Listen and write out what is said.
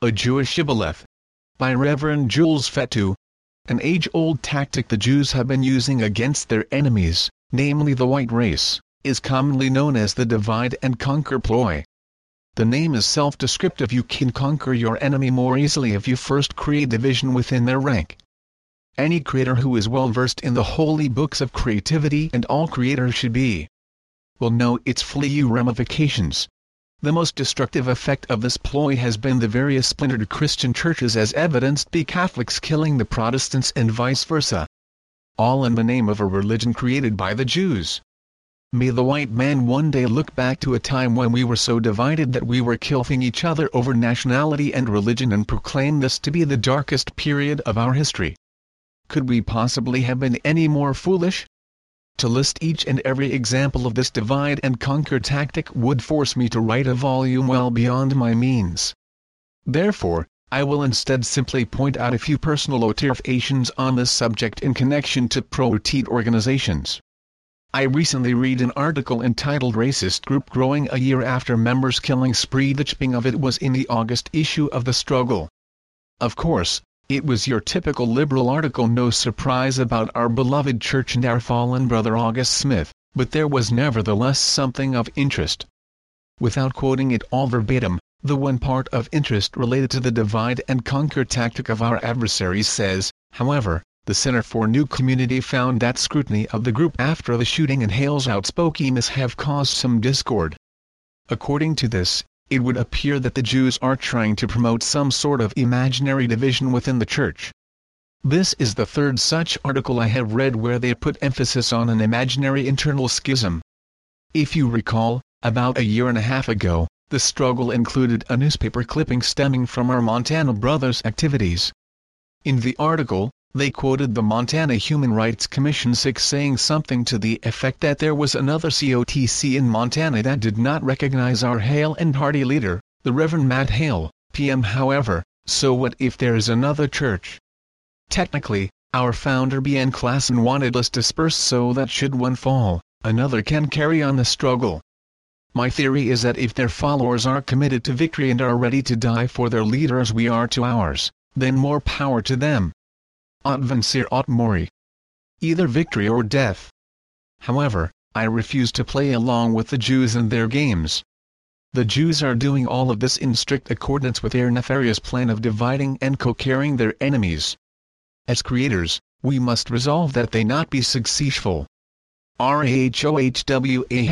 a Jewish shibboleth. By Reverend Jules Fetu, An age-old tactic the Jews have been using against their enemies, namely the white race, is commonly known as the divide and conquer ploy. The name is self-descriptive you can conquer your enemy more easily if you first create division within their rank. Any creator who is well versed in the holy books of creativity and all creators should be will know its fully ramifications. The most destructive effect of this ploy has been the various splintered Christian churches as evidenced by Catholics killing the Protestants and vice versa. All in the name of a religion created by the Jews. May the white man one day look back to a time when we were so divided that we were killing each other over nationality and religion and proclaim this to be the darkest period of our history. Could we possibly have been any more foolish? To list each and every example of this divide and conquer tactic would force me to write a volume well beyond my means. Therefore, I will instead simply point out a few personal observations on this subject in connection to pro-teat organizations. I recently read an article entitled Racist Group Growing a Year After Members Killing Spree The chipping of it was in the August issue of The Struggle. Of course, it was your typical liberal article no surprise about our beloved church and our fallen brother August Smith, but there was nevertheless something of interest. Without quoting it all verbatim, the one part of interest related to the divide and conquer tactic of our adversaries says, however, the Center for New Community found that scrutiny of the group after the shooting and Hale's outspokenness have caused some discord. According to this, it would appear that the Jews are trying to promote some sort of imaginary division within the church. This is the third such article I have read where they put emphasis on an imaginary internal schism. If you recall, about a year and a half ago, the struggle included a newspaper clipping stemming from our Montana brothers' activities. In the article, they quoted the Montana Human Rights Commission 6 saying something to the effect that there was another COTC in Montana that did not recognize our Hale and Hearty leader, the Reverend Matt Hale, PM however, so what if there is another church? Technically, our founder B.N. Klassen wanted us dispersed so that should one fall, another can carry on the struggle. My theory is that if their followers are committed to victory and are ready to die for their leader as we are to ours, then more power to them aut vincere aut mori. Either victory or death. However, I refuse to play along with the Jews and their games. The Jews are doing all of this in strict accordance with their nefarious plan of dividing and co-caring their enemies. As creators, we must resolve that they not be successful. RAHOWA